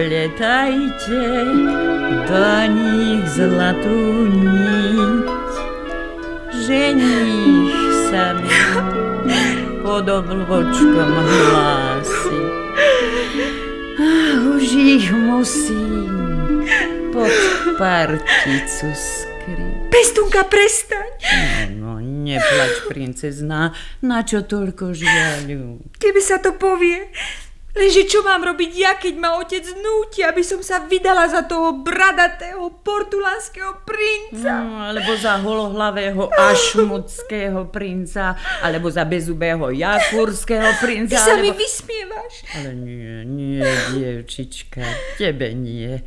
Zapletajcie do nich zlatú niť. Ženich sa mi pod obločkom hlási. už ich musím pod particu skryť. Pestunka, prestaň! No, no, neplač, princezná. Na čo toľko žiaľu? Keby sa to povie, Lenže čo mám robiť ja, keď ma otec núti, aby som sa vydala za toho bradatého portulánskeho princa? No, alebo za holohlavého ašmutského princa, alebo za bezubého jakúrského princa. Ty sa alebo... mi vysmievaš. Ale nie, nie, dievčička, tebe nie.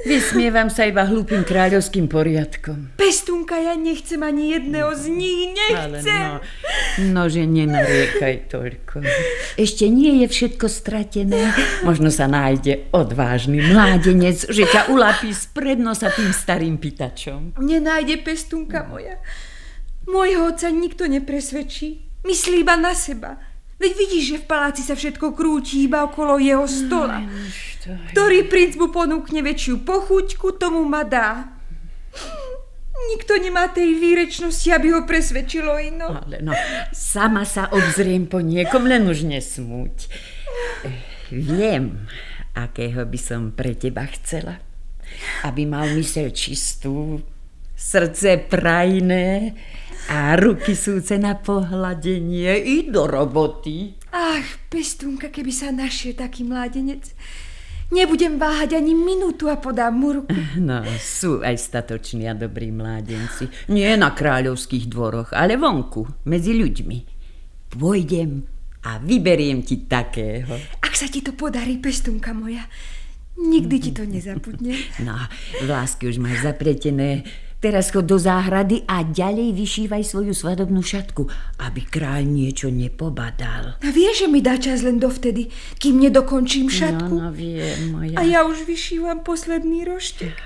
Vysmievam sa iba hlúpým kráľovským poriadkom. Pestunka, ja nechcem ani jedného z nich, nechcem. Ale no, no, že nenariekaj toľko. Ešte nie je všetko stratené. Možno sa nájde odvážny mládenec, že ťa ulapí s prednosa tým starým pýtačom. Nenájde pestunka moja. Mojho oca nikto nepresvedčí. Myslí iba na seba. Veď vidíš, že v paláci sa všetko krúti iba okolo jeho stola. Ktorý princ mu ponúkne väčšiu pochuťku, tomu ma dá. Nikto nemá tej výrečnosti, aby ho presvedčilo ino. Ale no, sama sa obzriem po niekom, len už nesmúť. Viem, akého by som pre teba chcela. Aby mal mysel čistú, srdce prajné, a ruky súce na pohľadenie i do roboty. Ach, pestunka, keby sa našiel taký mládenec. Nebudem váhať ani minútu a podám mu ruku. No, sú aj statoční a dobrí mládenci. Nie na kráľovských dvoroch, ale vonku, medzi ľuďmi. Pôjdem a vyberiem ti takého. Ak sa ti to podarí, pestunka moja, nikdy ti to nezabudne. No, vlásky už máš zapletené Teraz chod do záhrady a ďalej vyšívaj svoju svadobnú šatku, aby kráľ niečo nepobadal. A vieš, že mi dá čas len dovtedy, kým nedokončím šatku? No, no viem, moja. A ja už vyšívam posledný roštek.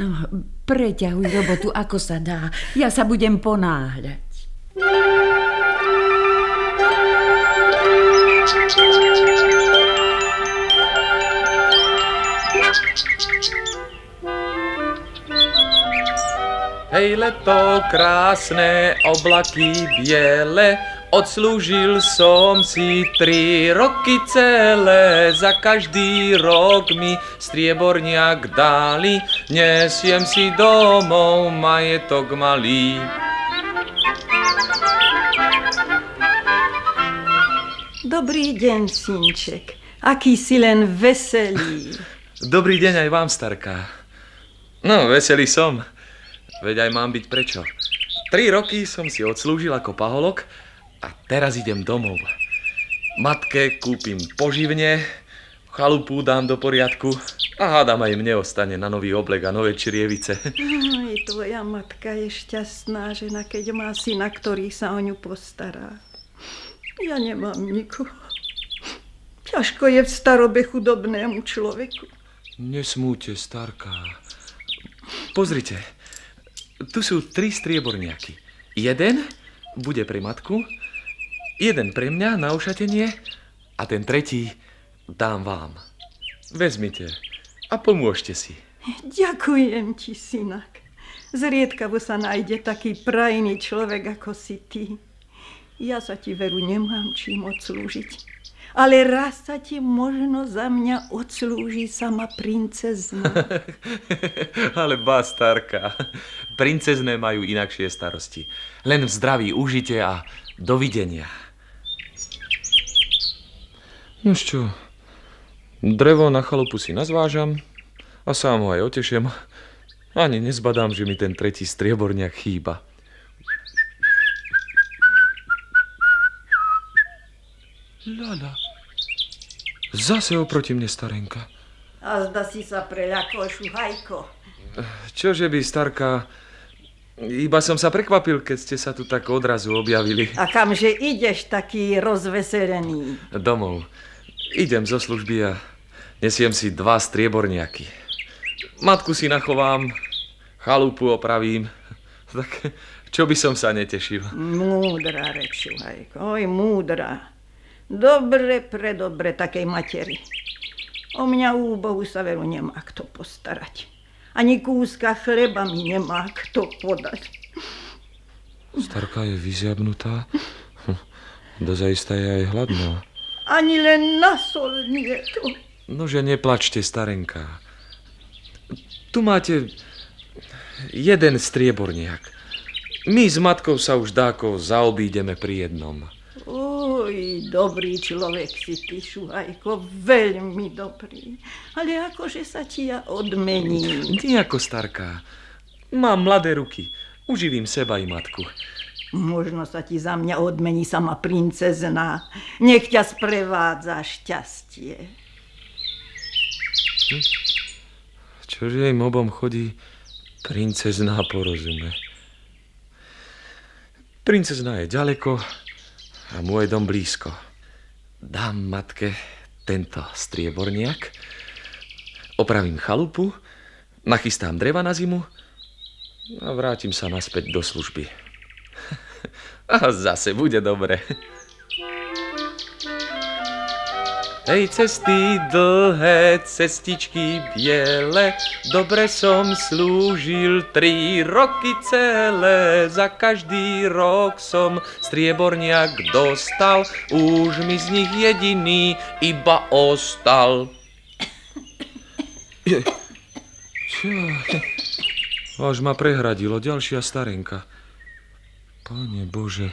No, preťahuj robotu, ako sa dá. Ja sa budem ponáhľať. Hej leto krásne, oblaky biele, Odslúžil som si tri roky celé, za každý rok mi strieborniak dali, nesiem si domov majetok malý. Dobrý deň, synček. Aký si len veselý. Dobrý deň aj vám, starka. No, veselý som. Veď aj mám byť prečo. Tri roky som si odslúžil ako paholok a teraz idem domov. Matke kúpim poživne, chalupu dám do poriadku a hádam aj mne ostane na nový oblek a nové črievice. Aj tvoja matka je šťastná žena, keď má syna, ktorý sa o ňu postará. Ja nemám nikoho. Ťažko je v starobe chudobnému človeku. Nesmúte, starka. Pozrite, tu sú tri strieborniaky. Jeden bude pre matku, jeden pre mňa na ušatenie a ten tretí dám vám. Vezmite a pomôžte si. Ďakujem ti, synak. Zriedkavo sa nájde taký prajný človek ako si ty. Ja sa ti veru nemám čím odslúžiť ale raz sa ti možno za mňa odslúži sama princezna. ale bastárka, princezné majú inakšie starosti. Len v zdraví užite a dovidenia. No čo, drevo na chalupu si nazvážam a sám ho aj otešiem. Ani nezbadám, že mi ten tretí strieborniak chýba. Lala, zase oproti mne starenka. A zda si sa preľakol, šuhajko. Čože by, starka, iba som sa prekvapil, keď ste sa tu tak odrazu objavili. A kamže ideš taký rozveselený? Domov. Idem zo služby a nesiem si dva strieborniaky. Matku si nachovám, chalupu opravím. Tak čo by som sa netešil? Múdra reč, šuhajko, oj, múdra. Dobre, predobre takej materi. O mňa úbohu sa veru nemá kto postarať. Ani kúska chleba mi nemá kto podať. Starka je vyziabnutá. Hm, Dozajista je aj hladná. Ani len na sol nie to. Nože neplačte, starenka. Tu máte jeden strieborniak. My s matkou sa už dáko zaobídeme pri jednom. Oj, dobrý človek si ty, Šuhajko, veľmi dobrý. Ale akože sa ti ja odmením. Ty ako starka. Mám mladé ruky. Uživím seba i matku. Možno sa ti za mňa odmení sama princezna. Nech ťa sprevádza šťastie. Čože im obom chodí princezná porozume. Princezná je ďaleko a môj dom blízko. Dám matke tento strieborniak, opravím chalupu, nachystám dreva na zimu a vrátim sa naspäť do služby. A zase bude dobre. Hej cesty dlhé, cestičky biele, dobre som slúžil tri roky celé. Za každý rok som strieborniak dostal, už mi z nich jediný iba ostal. Je, čo? Až ma prehradilo ďalšia starenka. Pane Bože,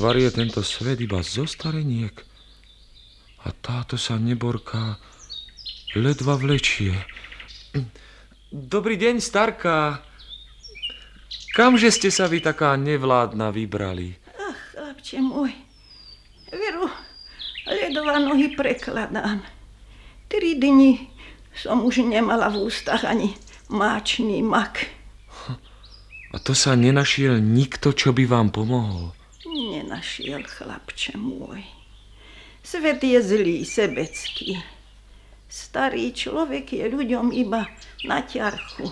varie tento svet iba zo stareniek. A táto sa neborká ledva vlečie. Dobrý deň, starka. Kamže ste sa vy taká nevládna vybrali? Ach, chlapče môj, veru, ledova nohy prekladám. Tri dni som už nemala v ústach ani máčný mak. A to sa nenašiel nikto, čo by vám pomohol? Nenašiel, chlapče môj. Svet je zlý, sebecký. Starý človek je ľuďom iba na ťarchu.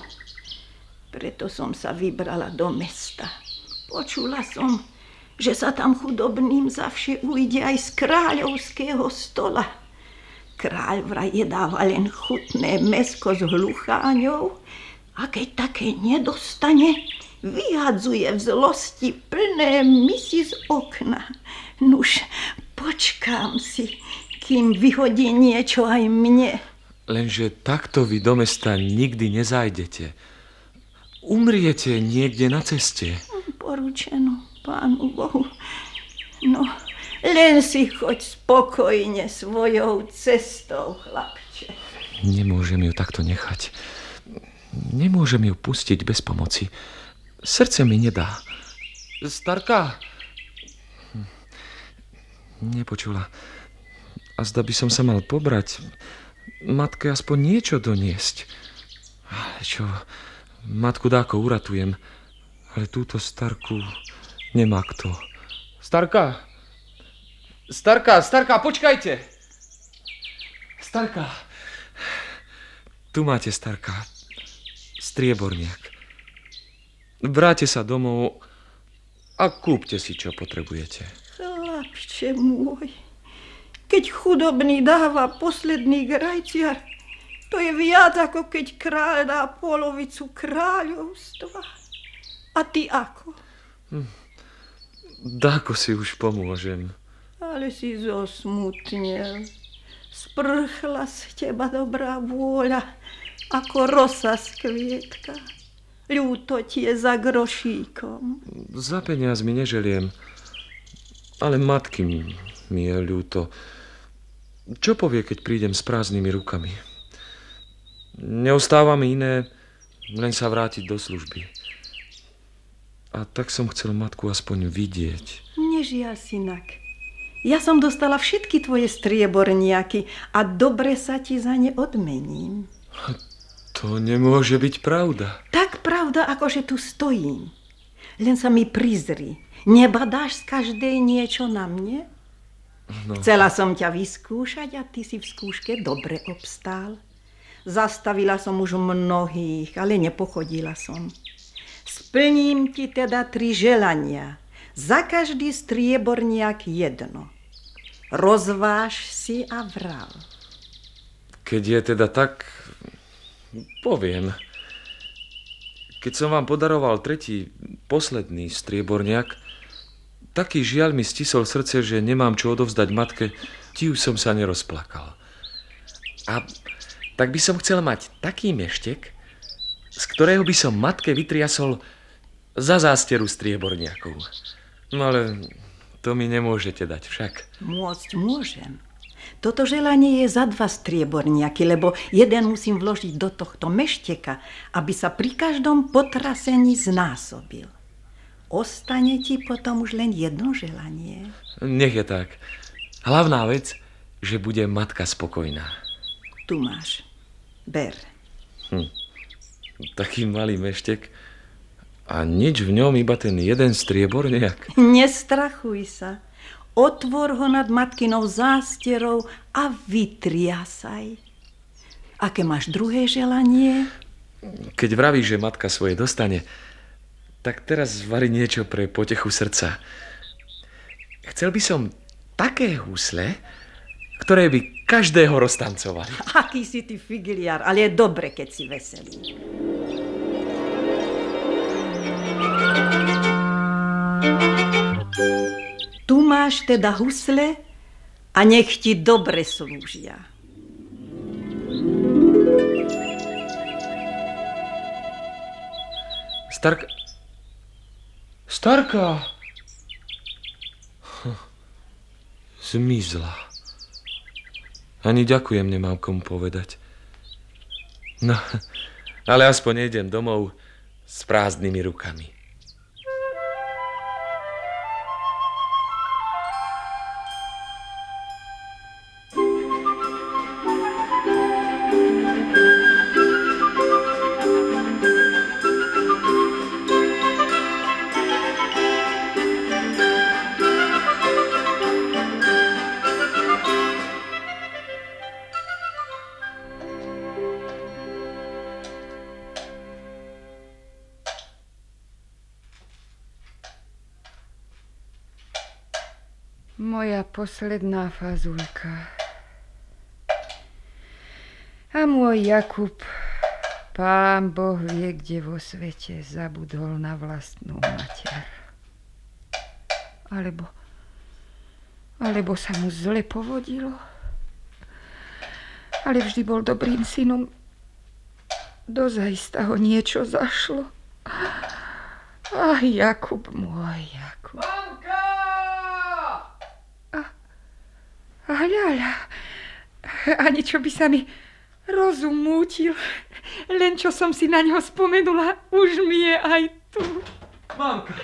Preto som sa vybrala do mesta. Počula som, že sa tam chudobným zavše ujde aj z kráľovského stola. Kráľ vraj jedáva len chutné mesko s hlucháňou a keď také nedostane, vyhadzuje v zlosti plné misy z okna. Nuž, počkám si, kým vyhodí niečo aj mne. Lenže takto vy do mesta nikdy nezajdete. Umriete niekde na ceste. Poručeno, pánu Bohu. No, len si choď spokojne svojou cestou, chlapče. Nemôžem ju takto nechať. Nemôžem ju pustiť bez pomoci. Srdce mi nedá. Starka, Nepočula. A zda by som sa mal pobrať. Matke aspoň niečo doniesť. Ale čo, matku dáko uratujem. Ale túto starku nemá kto. Starka! Starka, starka, počkajte! Starka! Tu máte, starka. Strieborniak. Vráte sa domov a kúpte si, čo potrebujete. Chlapče môj, keď chudobný dáva posledný grajciar, to je viac ako keď kráľ dá polovicu kráľovstva. A ty ako? Dáko si už pomôžem. Ale si zosmutnel. Sprchla z teba dobrá vôľa, ako rosa z kvietka. Ľúto ti je za grošíkom. Za peniaz mi neželiem. Ale matky mi je ľúto. Čo povie, keď prídem s prázdnymi rukami? Neostáva mi iné, len sa vrátiť do služby. A tak som chcel matku aspoň vidieť. Nežiaľ, synak. Ja som dostala všetky tvoje strieborniaky a dobre sa ti za ne odmením. To nemôže byť pravda. Tak pravda, ako že tu stojím. Len sa mi prizri. Nebadáš z každej niečo na mne? No. Chcela som ťa vyskúšať a ty si v skúške dobre obstál. Zastavila som už mnohých, ale nepochodila som. Splním ti teda tri želania. Za každý strieborniak jedno. Rozváž si a vral. Keď je teda tak, poviem. Keď som vám podaroval tretí, posledný strieborniak, taký žiaľ mi stisol srdce, že nemám čo odovzdať matke, ti už som sa nerozplakal. A tak by som chcel mať taký meštek, z ktorého by som matke vytriasol za zásteru strieborniakov. No ale to mi nemôžete dať však. Môcť môžem. Toto želanie je za dva strieborniaky, lebo jeden musím vložiť do tohto mešteka, aby sa pri každom potrasení znásobil. Ostane ti potom už len jedno želanie. Nech je tak. Hlavná vec, že bude matka spokojná. Tu máš. Ber. Hm. Taký malý meštek a nič v ňom, iba ten jeden strieborniak. Nestrachuj sa. Otvor ho nad matkinou zásterou a vytriasaj. Aké máš druhé želanie? Keď vravíš, že matka svoje dostane, tak teraz vari niečo pre potechu srdca. Chcel by som také husle, ktoré by každého roztancovali. Aký si ty figiliar, ale je dobre, keď si veselý. Tu máš teda husle a nech ti dobre slúžia. Stark, Starka! Zmizla. Ani ďakujem nemám komu povedať. No, ale aspoň idem domov s prázdnymi rukami. Posledná fazulka. A môj Jakub, pán Boh vie, kde vo svete zabudol na vlastnú mater. Alebo, alebo sa mu zle povodilo. Ale vždy bol dobrým synom. Dozajista ho niečo zašlo. Ach, Jakub môj, Jakub. Hľaľa, ani čo by sa mi rozum mútil. Len čo som si na ňo spomenula, už mi je aj tu. Mamka,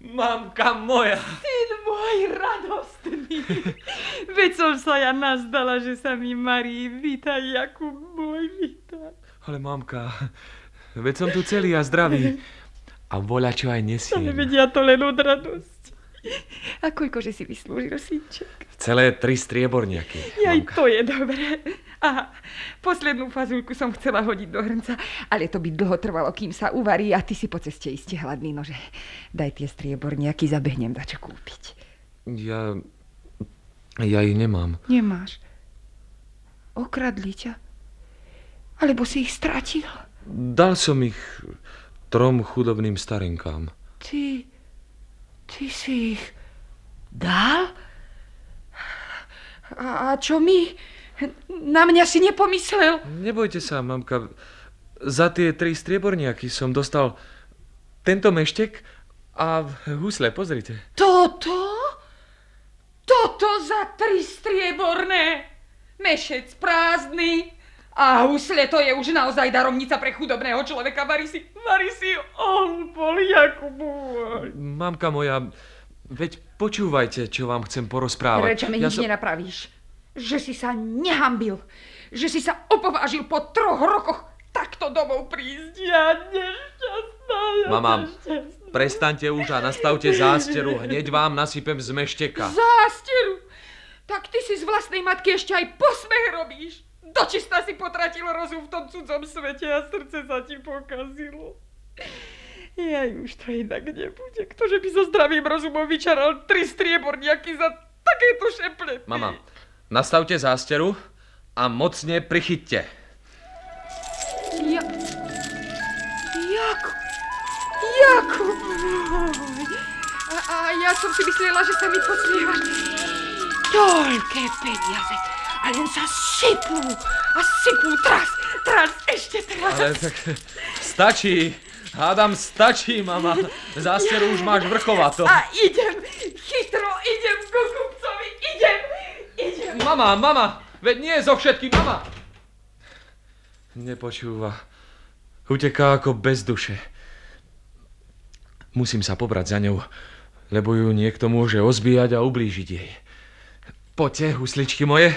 mamka moja. Syn môj radostný. Veď som sa ja nazdala, že sa mi marí. Vítaj, Jakub môj, vítaj. Ale mamka, veď som tu celý a zdravý. A voľa čo aj nesiem. Ale veď ja to len od radosti. A koľko, že si vyslúžil, synček? Celé tri strieborniaky. Aj to je dobré. A poslednú fazulku som chcela hodiť do hrnca, ale to by dlho trvalo, kým sa uvarí a ty si po ceste iste hladný, nože daj tie strieborniaky, zabehnem da čo kúpiť. Ja... ja ich nemám. Nemáš? Okradli ťa? Alebo si ich stratil? Dal som ich trom chudobným starinkám. Ty... Ty si ich dal? A, a čo my? Na mňa si nepomyslel? Nebojte sa, mamka. Za tie tri strieborniaky som dostal tento meštek a husle, pozrite. Toto? Toto za tri strieborné? Mešec prázdny A husle to je už naozaj darovnica pre chudobného človeka. Vari si, vari si, Jakubu. Mamka moja, veď počúvajte, čo vám chcem porozprávať. Prečo mi ja nič som... nenapravíš? Že si sa nehambil. Že si sa opovážil po troch rokoch takto domov prísť. Ja nešťastná, ja Mama, nešťastná. prestaňte už a nastavte zásteru. Hneď vám nasypem z mešteka. Zásteru? Tak ty si z vlastnej matky ešte aj posmech robíš. Dočista si potratil rozum v tom cudzom svete a srdce sa ti pokazilo. Ja už to inak nebude. Ktože by so zdravým rozumom vyčaral tri strieborniaky za takéto šeplety? Mama, nastavte zásteru a mocne prichyťte. Ja... Jakub... Jakub... A, a ja som si myslela, že sa mi posmievaš. Toľké peniaze a len sa sypú a sypú tras, tras, ešte tras. Ale tak stačí. Hádam, stačí, mama. Zásteru už máš vrchovato. A idem, chytro, idem ku kupcovi, idem, idem. Mama, mama, veď nie zo všetkým, mama. Nepočúva. Uteká ako bez duše. Musím sa pobrať za ňou, lebo ju niekto môže ozbíjať a ublížiť jej. Poďte, husličky moje,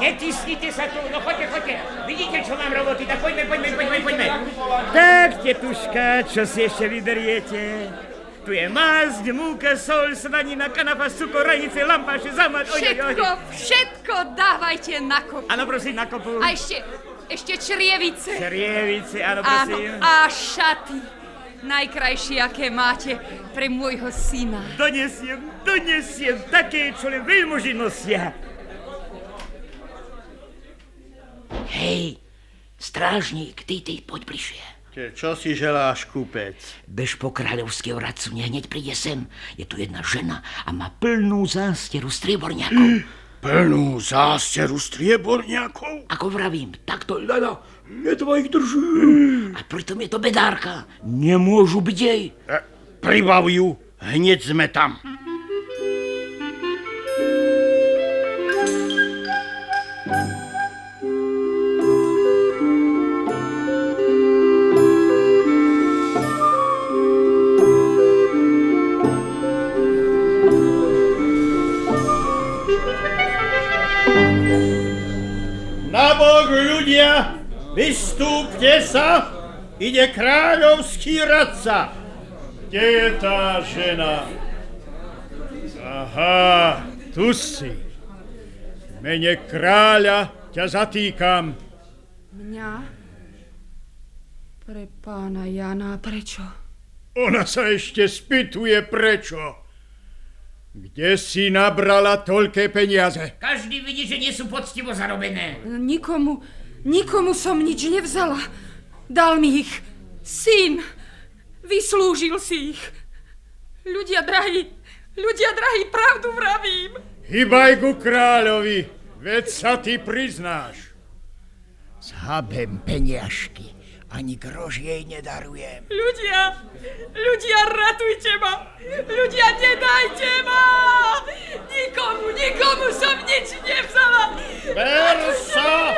Netisnite sa tu, no choďte, choďte. Vidíte, čo mám roboty, tak poďme, poďme, poďme, poďme. Tak, tetuška, čo si ešte vyberiete? Tu je mazď, múka, sol, svanina, kanapa, cukor, ranice, lampáše, zamať, oj, Všetko, všetko dávajte na kopu. Áno, prosím, na kopu. A ešte, ešte črievice. Črievice, áno, prosím. Áno, a šaty. Najkrajšie, aké máte pre môjho syna. Donesiem, donesiem, také, čo len veľmoži nosia. Hej, strážnik, ty, ty, poď bližšie. Čo si želáš, kúpec? Bež po kráľovského radcu, hneď príde sem. Je tu jedna žena a má plnú zásteru strieborňakov. Plnú zásteru strieborňakov? Ako vravím, takto ľada, ledva ich drží. A pritom je to bedárka. Nemôžu byť jej. E, pribav ju, hneď sme tam. Sa, ide kráľovský radca. Kde je tá žena? Aha, tu si. V mene kráľa ťa zatýkam. Mňa? Pre pána Jana, prečo? Ona sa ešte spýtuje prečo. Kde si nabrala toľké peniaze? Každý vidí, že nie sú poctivo zarobené. Nikomu, Nikomu som nič nevzala. Dal mi ich syn. Vyslúžil si ich. Ľudia drahí, ľudia drahí, pravdu vravím. Hybaj ku kráľovi, veď sa ty priznáš. Zhabem peniažky, ani grož jej nedarujem. Ľudia, ľudia, ratujte ma! Ľudia, nedajte ma! Nikomu, nikomu som nič nevzala! Ber sa!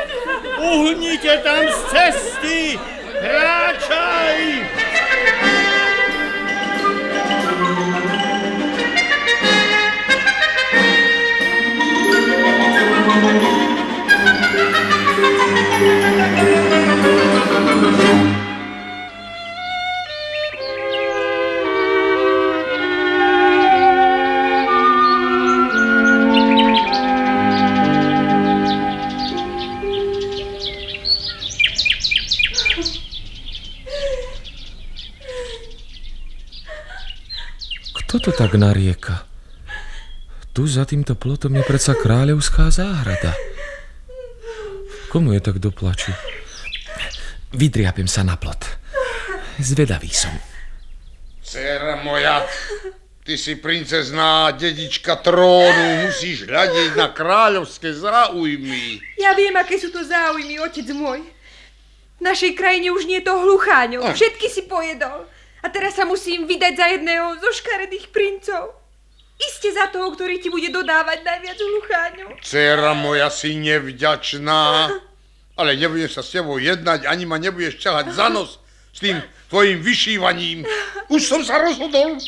Uhnite tam z cesty! Raczej! To tak narieka? Tu za týmto plotom je predsa kráľovská záhrada. Komu je tak doplaču? Vydriapim sa na plot. Zvedavý som. Dcera moja, ty si princezná dedička trónu, musíš hľadiť na kráľovské záujmy. Ja viem, aké sú to záujmy, otec môj. V našej krajine už nie je to hlucháňov. Všetky si pojedol. A teraz sa musím vydať za jedného zo škaredých princov. Iste za toho, ktorý ti bude dodávať najviac hlucháňov. Dcera moja si nevďačná, ale nebudem sa s tebou jednať, ani ma nebudeš ťahať za nos s tým tvojim vyšívaním. Už som sa rozhodol.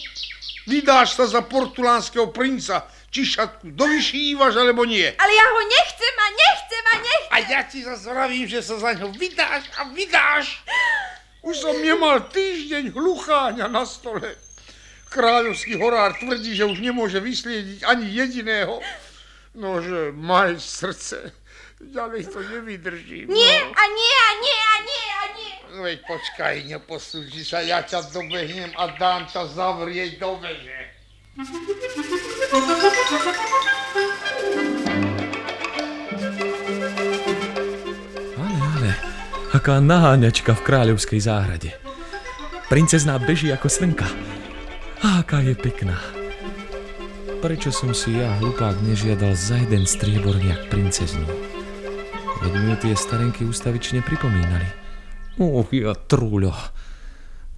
Vydáš sa za portulánskeho princa, či šatku dovyšívaš, alebo nie. Ale ja ho nechcem a nechcem a nechcem. A ja ti zase vravím, že sa za ňo vydáš a vydáš. Už som nemal týždeň hlucháňa na stole. Kráľovský horár tvrdí, že už nemôže vysliediť ani jediného. Nože, maj srdce, ďalej to nevydržím. Nie no. a nie a nie a nie a nie. Veď počkaj, neposlúži sa, ja ťa dobehnem a dám ťa zavrieť do veže. Aká naháňačka v kráľovskej záhrade. Princezná beží ako slnka. A aká je pekná. Prečo som si ja, hlupák, nežiadal za jeden strieborniak princeznú? Veď mi tie starenky ústavične pripomínali. Uch, ja trúľo.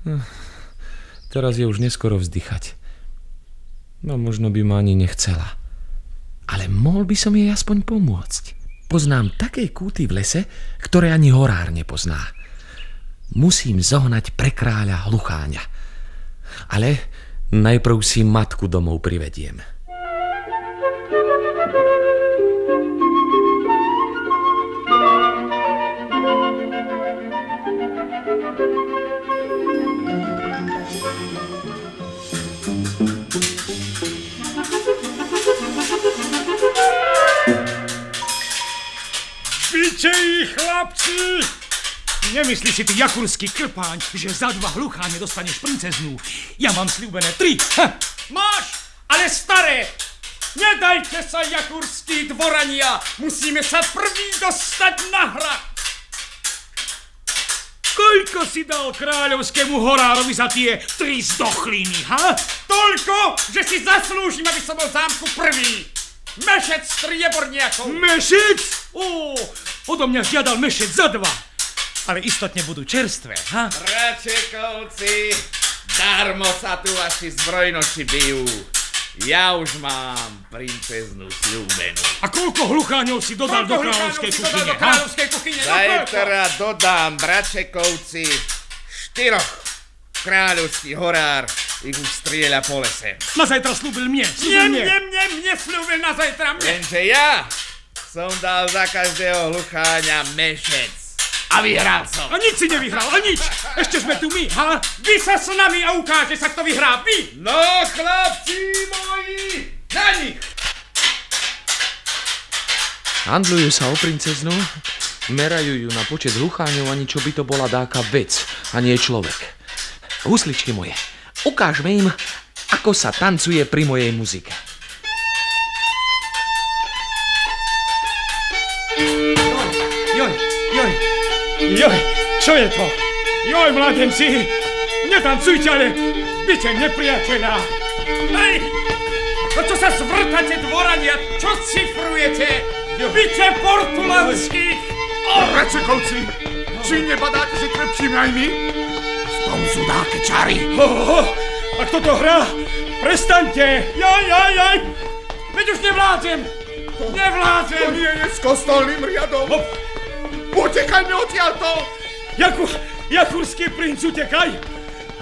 Hm, Teraz je už neskoro vzdychať. No možno by ma ani nechcela. Ale mohol by som jej aspoň pomôcť. Poznám také kúty v lese, ktoré ani horár nepozná. Musím zohnať pre kráľa hlucháňa. Ale najprv si matku domov privediem. Byte ich, chlapci! Nemyslí si ty jakurský krpáň, že za dva hlucháne dostaneš princeznú. Ja mám slúbené tri. Ha, máš, ale staré. Nedajte sa, jakurskí dvorania. Musíme sa prvý dostať na hra. Koľko si dal kráľovskému horárovi za tie tri zdochliny, ha? Toľko, že si zaslúžim, aby som bol zámku prvý. Mešec strieborniakov. Mešec? Ó, odo mňa žiadal mešec za dva. Ale istotne budú čerstvé, ha? Račekovci, darmo sa tu vaši zbrojnoči bijú. Ja už mám princeznú sľúbenú. A koľko hlucháňov si dodal do kráľovskej kuchyne, ha? kuchyne? Zajtra dodám, bračekovci, štyroch. Kráľovský horár ich už strieľa po lese. Na zajtra slúbil mne, slúbil mne. mne, mne, mne slúbil na zajtra mne. Lenže ja som dal za každého hlucháňa mešec. A vyhral som. A nič si nevyhral, a nič. Ešte sme tu my, ha? Vy sa s nami a ukáže sa, kto vyhrá. Vy! No, chlapci moji, na nich! Handlujú sa o princeznú, merajú ju na počet hlucháňov, ani čo by to bola dáka vec, a nie človek. Husličky moje, ukážme im, ako sa tancuje pri mojej muzike. Čo je to? Joj, mladenci, netancujte, ale byte nepriateľa. Hej, no čo sa zvrtate dvorania, čo cifrujete? Byte portulanských. Račekovci, či nebadáte si krepčíme aj my? V tom sú dáke čary. Ho, ho, ho, a kto to hrá? Prestaňte! Jaj, jaj, jaj! Veď už nevládzem! Nevládzem! To nie je s kostolným riadom. Utekajme odtiaľto. Jaku, Jakurský princ, utekaj!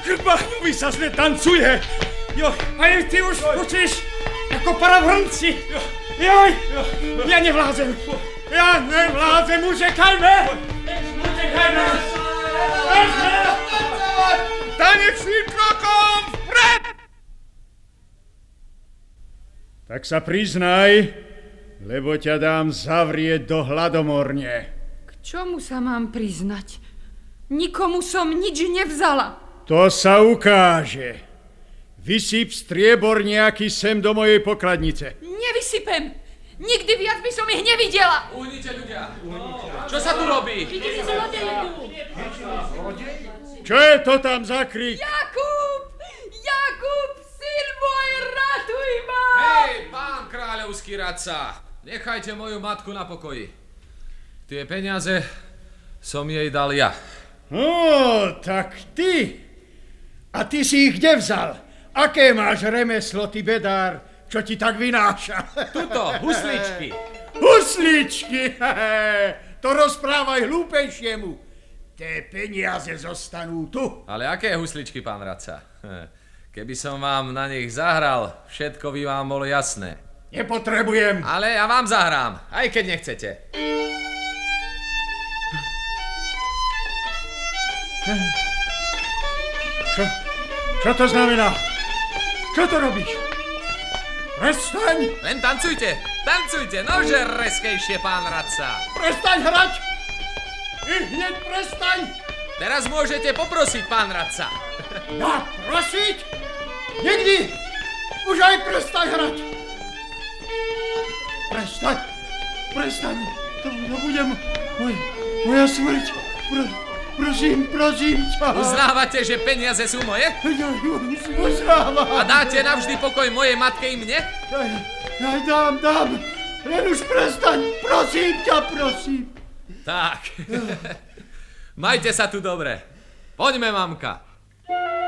Krpáňovi sa zle tancuje! Jo, aj ty už učíš ako paravrnci! Joj, ja nevládzem! Ja nevládzem, utekajme! Utekajme! Tanečným krokom vpred! Tak sa priznaj, lebo ťa dám zavrieť do hladomorne. K čomu sa mám priznať? Nikomu som nič nevzala. To sa ukáže. Vysyp striebor nejaký sem do mojej pokladnice. Nevysypem. Nikdy viac by som ich nevidela. Uhnite ľudia! Čo sa tu robí? Čo je to tam za krik? Jakub! Jakub, syn môj, ratuj ma! Hej, pán kráľovský radca, nechajte moju matku na pokoji. Tie peniaze som jej dal ja. No, tak ty. A ty si ich kde vzal? Aké máš remeslo, ty bedár, čo ti tak vynáša? Tuto, husličky. Husličky, to rozprávaj hlúpejšiemu. Tie peniaze zostanú tu. Ale aké husličky, pán radca? Keby som vám na nich zahral, všetko by vám bolo jasné. Nepotrebujem. Ale ja vám zahrám, aj keď nechcete. Čo? Čo to znamená? Čo to robíš? Prestaň! Len tancujte, tancujte, nože reskejšie, pán radca. Prestaň hrať! I hneď prestaň! Teraz môžete poprosiť, pán radca. Ja prosiť? Nikdy! Už aj prestaň hrať! Prestaň! Prestaň! To, to bude moj, moja smrť. Pro, prosím, prosím ťa. Uznávate, že peniaze sú moje? Ja už uznávam. A dáte navždy pokoj mojej matke i mne? Ja, ja dám, dám. Len už prestaň. Prosím ťa, prosím. Tak. Majte sa tu dobre. Poďme, mamka. Ach,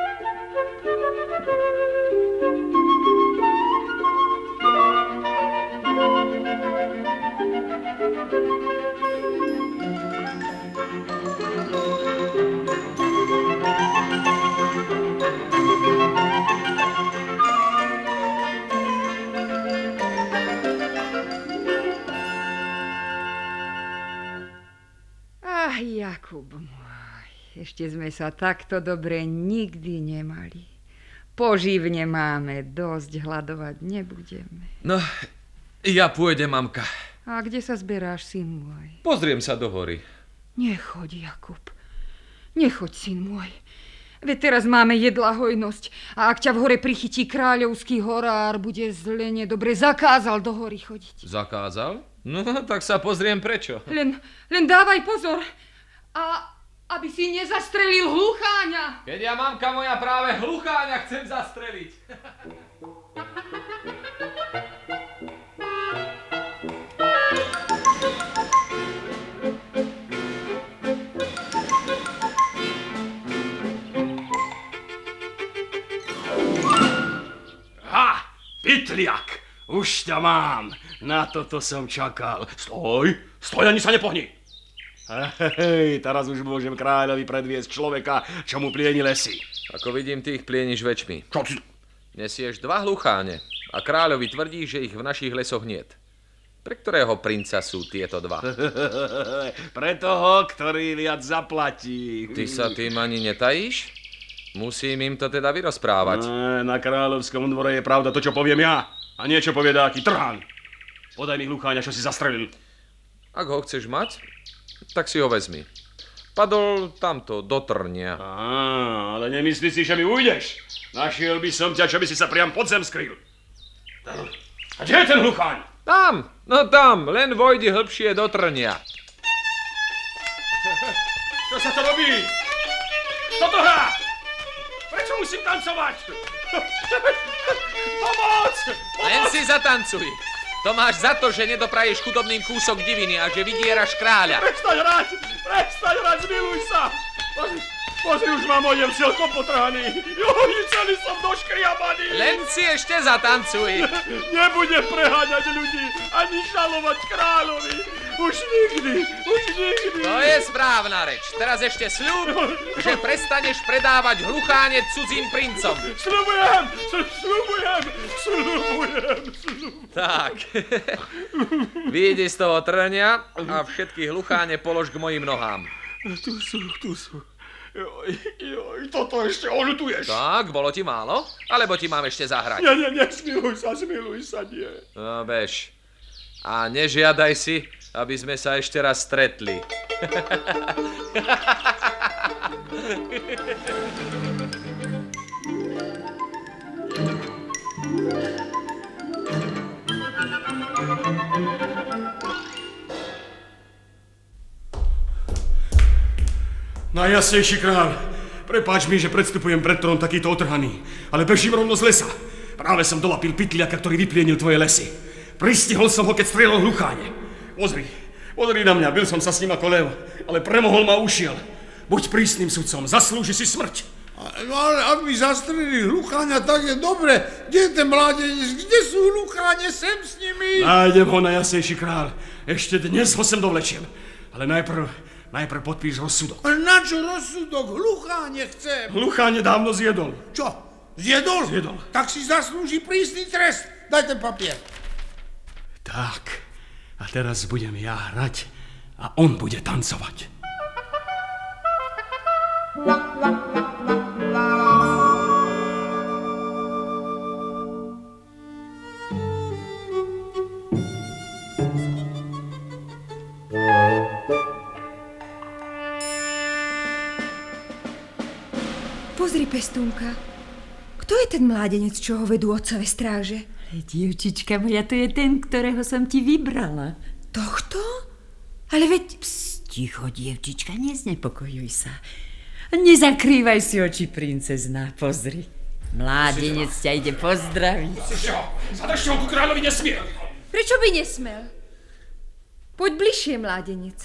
ešte sme sa takto dobre nikdy nemali. Poživne máme, dosť hľadovať nebudeme. No, ja pôjdem, mamka. A kde sa zberáš, syn môj? Pozriem sa do hory. Nechoď, Jakub. Nechoď, syn môj. Veď teraz máme jedla hojnosť a ak ťa v hore prichytí kráľovský horár, bude zle nedobre. Zakázal do hory chodiť. Zakázal? No, tak sa pozriem prečo. Len, len dávaj pozor. A aby si nezastrelil hlucháňa. Keď ja mamka moja práve hlucháňa chcem zastreliť. Ha! Pytliak! Už ťa mám. Na toto som čakal. Stoj! Stoj, ani sa nepohni! Hej, teraz už môžem kráľovi predviesť človeka, čo mu plieni lesy. Ako vidím, ty ich plieniš väčšmi. Čo ty? Nesieš dva hlucháne a kráľovi tvrdí, že ich v našich lesoch niet. Pre ktorého princa sú tieto dva? Pre toho, ktorý viac zaplatí. Ty sa tým ani netajíš? Musím im to teda vyrozprávať. Na kráľovskom dvore je pravda to, čo poviem ja. A niečo povie dáky trhan. Podaj mi hlucháňa, čo si zastrelil. Ak ho chceš mať, tak si ho vezmi. Padol tamto, do trnia. Á, ale nemyslí si, že mi ujdeš. Našiel by som ťa, čo by si sa priam pod zem skryl. A kde je ten hlucháň? Tam, no tam, len vojdi hlbšie do trnia. Čo sa to robí? Kto to hrá? Prečo musím tancovať? Pomoc! Len Pomoc! si zatancuj. To máš za to, že nedopraješ chudobným kúsok diviny a že vydieraš kráľa. Prestaň hrať! Prestaň hrať, zmiluj sa! Pozri, pozri, už mám ojem celkom potrhaný. Joj, celý som doškriabaný. Len si ešte zatancuj. Nebudem preháňať ľudí, ani šalovať kráľovi. Už nikdy, už nikdy. To je správna reč. Teraz ešte sľub, že prestaneš predávať hlucháne cudzím princom. Sľubujem, sľubujem, sľubujem, sľubujem. Tak. Vyjdi z toho trnia a všetky hlucháne polož k mojim nohám. Tu sú, tu sú. Joj, joj, toto ešte oľutuješ. Tak, bolo ti málo? Alebo ti mám ešte zahrať? Nie, nie, nie, smiluj sa, smiluj sa, nie. No bež. A nežiadaj si, aby sme sa ešte raz stretli. Najjasnejší král, Prepáč mi, že predstupujem pred trón takýto otrhaný, ale bežím rovno z lesa. Práve som dolapil pytliaka, ktorý vyplienil tvoje lesy. Pristihol som ho, keď strieľal hlucháne. Pozri, pozri na mňa, byl som sa s ním ako lev, ale premohol ma ušiel. Buď prísnym sudcom, zaslúži si smrť. No ale mi zastrelili hlucháňa, tak je dobre. Kde je ten mládenec? Kde sú hlucháne? Sem s nimi. Nájdem ho, najjasnejší král. Ešte dnes ho sem dovlečiem. Ale najprv, najprv podpíš rozsudok. A na čo rozsudok? Hlucháne chcem. Hlucháne dávno zjedol. Čo? Zjedol? Zjedol. Tak si zaslúži prísny trest. Daj ten papier. Tak, a teraz budem ja hrať a on bude tancovať. Pozri, pestúnka. Kto je ten mládenec, čo ho vedú otcové stráže? Dievčička moja, to je ten, ktorého som ti vybrala. Tohto? Ale veď... Psst, ticho, dievčička, neznepokojuj sa. Nezakrývaj si oči, princezná, pozri. Mládenec ťa ide pozdraviť. Zadržte ho ku kráľovi nesmie. Prečo by nesmel? Poď bližšie, mládenec.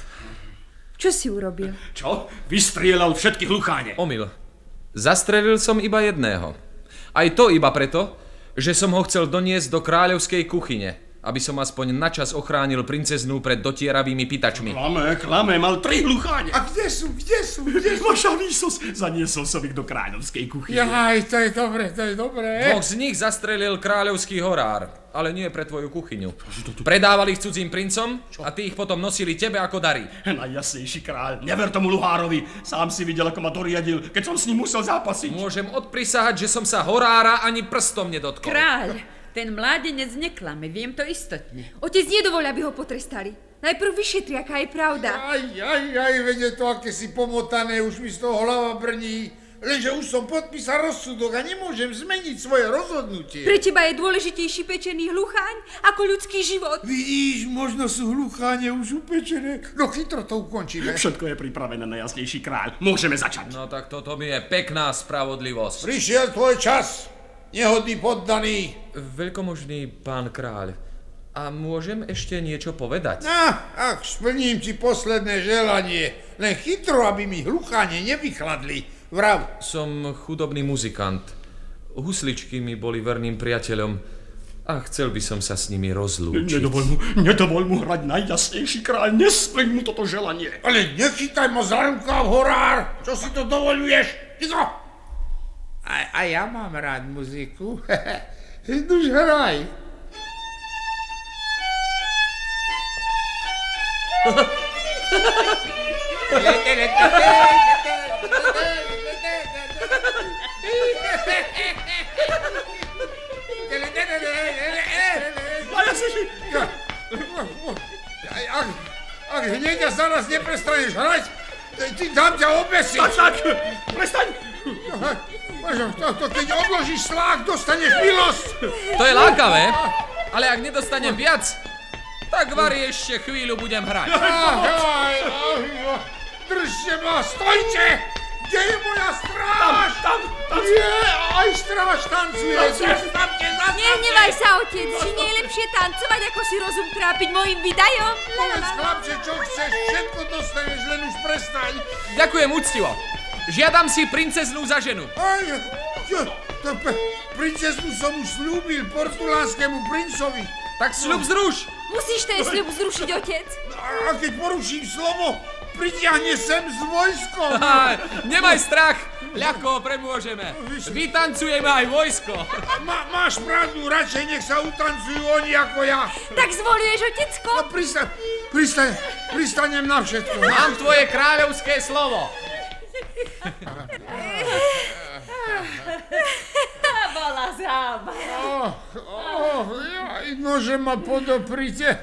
Čo si urobil? Čo? Vystrielal všetky hlucháne. Omyl. Zastrelil som iba jedného. Aj to iba preto, že som ho chcel doniesť do kráľovskej kuchyne, aby som aspoň načas ochránil princeznú pred dotieravými pýtačmi. Klame, klame, mal tri hlucháne. A kde sú? Kde sú? Kde sú? Vaša výsosť, zaniesol som ich do kráľovskej kuchyne. Jaj, to je dobre, to je dobre. Dvoch z nich zastrelil kráľovský horár, ale nie pre tvoju kuchyňu. Predávali ich cudzím princom a tí ich potom nosili tebe ako dary. Najjasnejší kráľ, never tomu Luhárovi. Sám si videl, ako ma doriadil, keď som s ním musel zápasiť. Môžem odprisahať, že som sa horára ani prstom nedotkol. Kráľ, ten mládenec neklame, viem to istotne. Otec nedovolí, aby ho potrestali. Najprv vyšetri, aká je pravda. Aj, aj, aj, veď je to aké si pomotané, už mi z toho hlava brní. Lenže už som podpísal rozsudok a nemôžem zmeniť svoje rozhodnutie. Pre teba je dôležitejší pečený hlucháň ako ľudský život. Vidíš, možno sú hlucháne už upečené. No chytro to ukončíme. Všetko je pripravené na jasnejší kráľ. Môžeme začať. No tak toto mi je pekná spravodlivosť. Prišiel tvoj čas, nehodný poddaný. Veľkomožný pán kráľ. A môžem ešte niečo povedať? No, ak splním ti posledné želanie, len chytro, aby mi hlucháne nevychladli. Vrav. Som chudobný muzikant. Husličky mi boli verným priateľom a chcel by som sa s nimi rozlúčiť. Nedovol mu, nedovol mu hrať najjasnejší kráľ, nesplň mu toto želanie. Ale nechytaj ma za rukav, horár! Čo si to dovoluješ? Ticho! A, a ja mám rád muziku. Nuž hraj. Ak, ak hneď a zaraz neprestaneš hrať, ty dám ťa obesím. Tak, tak, prestaň. To, to, keď odložíš slák, dostaneš milosť. To je lákavé, ale ak nedostanem viac, tak vari ešte chvíľu budem hrať. Držte ma, stojte! Kde je moja stráž? Tam, tam. Nie, aj stráž tancuje. Nehnevaj sa, otec. Či nie je lepšie tancovať, ako si rozum trápiť mojim vydajom? Povedz, chlapče, čo chceš, všetko dostaneš, len už prestaň. Ďakujem úctivo. Žiadam si princeznú za ženu. Aj, čo, to pe, princeznu som už slúbil portulánskemu princovi. Tak sľub zruš. Musíš ten sľub zrušiť, otec. A keď poruším slovo, pritiahne sem s vojskom. Aj, nemaj strach, ľahko ho premôžeme. Vytancujeme aj vojsko. Ma, máš pravdu, radšej nech sa utancujú oni ako ja. Tak zvoluješ, otecko? No pristaň, pristaň, pristanem na všetko. Mám tvoje kráľovské slovo. Bola zábava. Oh, oh, jaj, nože ma podoprite.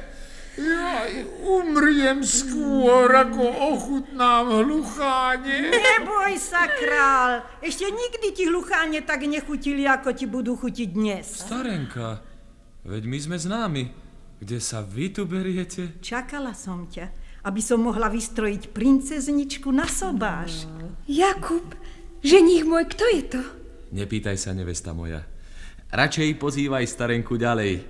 Jaj, umriem skôr, ako ochutnám hlucháne. Neboj sa, král. Ešte nikdy ti hlucháne tak nechutili, ako ti budú chutiť dnes. Starenka, veď my sme známi. Kde sa vy tu beriete? Čakala som ťa, aby som mohla vystrojiť princezničku na sobáš. Jakub, Ženích môj, kto je to? Nepýtaj sa, nevesta moja. Radšej pozývaj starenku ďalej.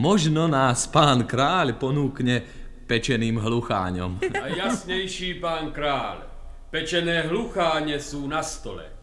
Možno nás pán kráľ ponúkne pečeným hlucháňom. A jasnejší pán kráľ. Pečené hlucháne sú na stole.